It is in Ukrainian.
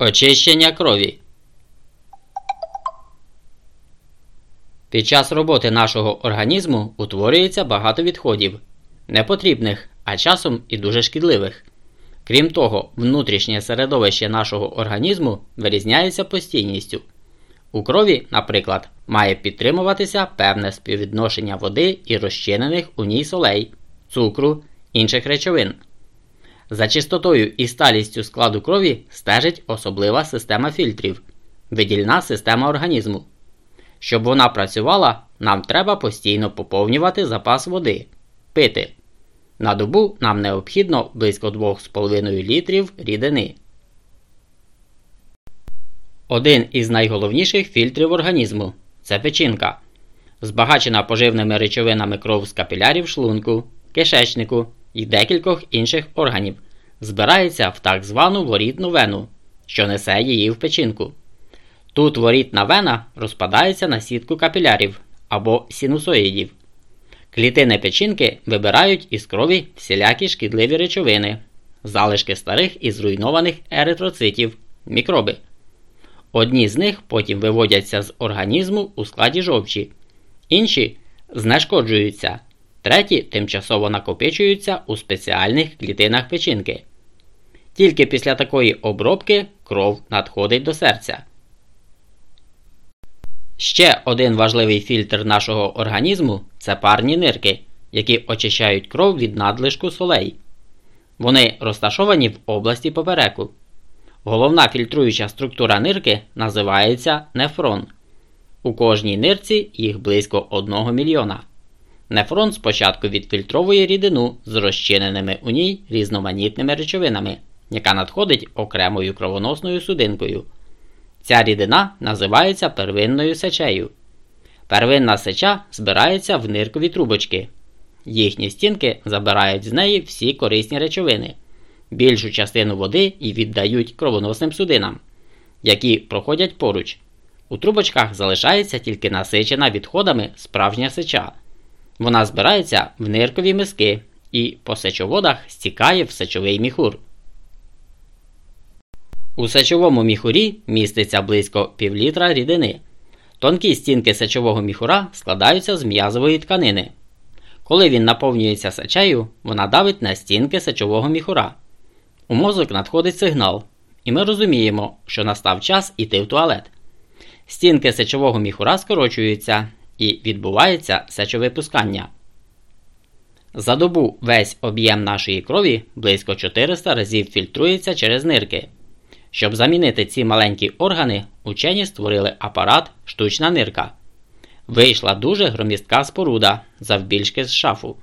Очищення крові. Під час роботи нашого організму утворюється багато відходів, непотрібних, а часом і дуже шкідливих. Крім того, внутрішнє середовище нашого організму вирізняється постійністю. У крові, наприклад, має підтримуватися певне співвідношення води і розчинених у ній солей, цукру, інших речовин. За чистотою і сталістю складу крові стежить особлива система фільтрів, видільна система організму. Щоб вона працювала, нам треба постійно поповнювати запас води, пити. На добу нам необхідно близько 2,5 літрів рідини. Один із найголовніших фільтрів організму це печінка, збагачена поживними речовинами кров з капілярів шлунку, кишечнику і декількох інших органів, збирається в так звану ворітну вену, що несе її в печінку. Тут ворітна вена розпадається на сітку капілярів або синусоїдів. Клітини печінки вибирають із крові всілякі шкідливі речовини, залишки старих і зруйнованих еритроцитів, мікроби. Одні з них потім виводяться з організму у складі жовчі, інші знешкоджуються, треті тимчасово накопичуються у спеціальних клітинах печінки. Тільки після такої обробки кров надходить до серця. Ще один важливий фільтр нашого організму це парні нирки, які очищають кров від надлишку солей. Вони розташовані в області попереку. Головна фільтруюча структура нирки називається нефрон. У кожній нирці їх близько 1 мільйона. Нефрон спочатку відфільтровує рідину з розчиненими у ній різноманітними речовинами, яка надходить окремою кровоносною судинкою. Ця рідина називається первинною сечею. Первинна сеча збирається в ниркові трубочки. Їхні стінки забирають з неї всі корисні речовини, більшу частину води і віддають кровоносним судинам, які проходять поруч. У трубочках залишається тільки насичена відходами справжня сеча. Вона збирається в ниркові миски і по сечоводах стікає в сечовий міхур. У сечовому міхурі міститься близько півлітра рідини. Тонкі стінки сечового міхура складаються з м'язової тканини. Коли він наповнюється сечею, вона давить на стінки сечового міхура. У мозок надходить сигнал, і ми розуміємо, що настав час іти в туалет. Стінки сечового міхура скорочуються і відбувається сечовипускання. За добу весь об'єм нашої крові близько 400 разів фільтрується через нирки. Щоб замінити ці маленькі органи, учені створили апарат штучна нирка. Вийшла дуже громістка споруда завбільшки з шафу.